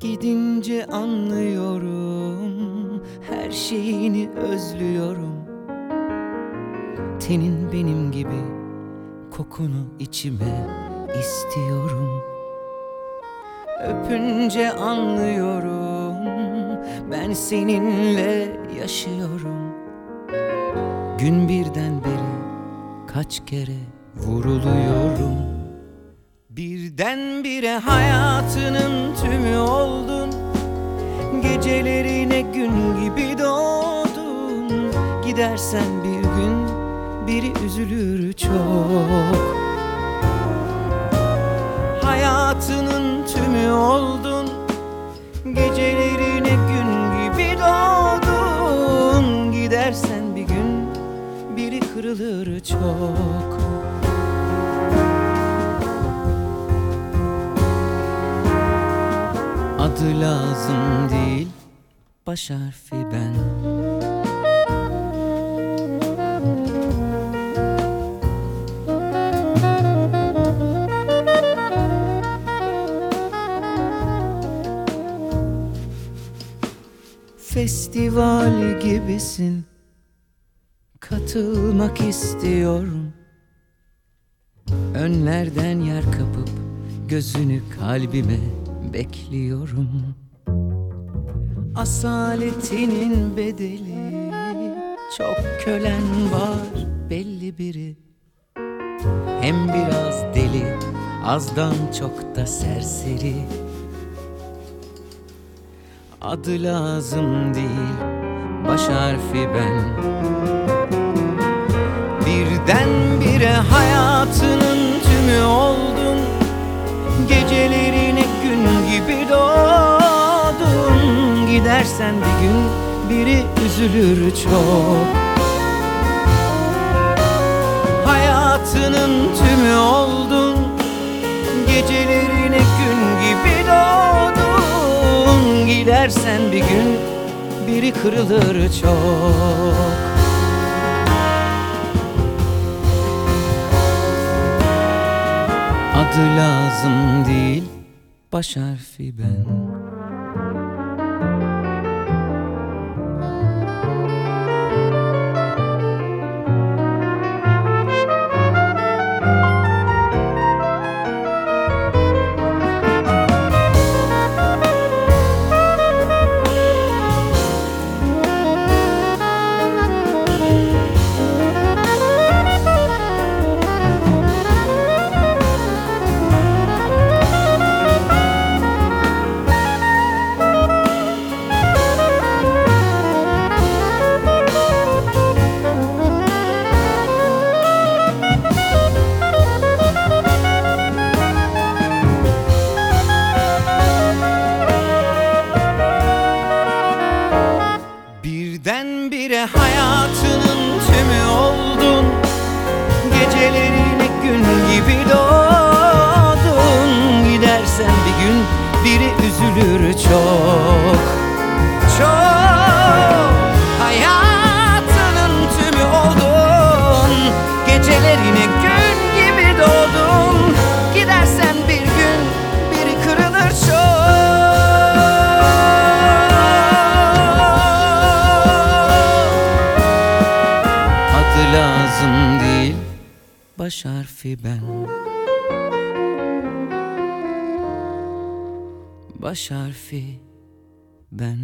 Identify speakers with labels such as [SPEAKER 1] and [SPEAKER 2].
[SPEAKER 1] gidince anlıyorum Her şeyini özlüyorum. Tenin benim gibi kokunu içime istiyorum. Öpünce anlıyorum Ben seninle yaşıyorum. Gün birden beri kaç kere vuruluyorum Birdenbire hayatının tümü oldun. Gecelerine gün gibi doğdun. Gidersen bir gün biri üzülür çok. Hayatının tümü oldun. Gecelerine gün gibi doğdun. Gidersen bir gün biri kırılır çok Adı lazım değil. Baş harfi ben. Festival gibisin. Katılmak istiyorum. Önlerden yer kapıp Gözünü kalbime bekliyorum. Asaletinin bedeli. Çok kölen var belli biri. Hem biraz deli Azdan çok da serseri. Adı lazım değil Baş harfi ben Gidersen bir gün biri üzülür çok. Hayatının tümü oldun Gecelerine gün gibi doğdun. Gidersen bir gün biri kırılır çok. Adı lazım değil baş harfi ben Hayatının tümü oldun. Gecelerine gün gibi doğdun. Gidersen bir gün biri üzülür Çok baş harfi ben. Baş harfi ben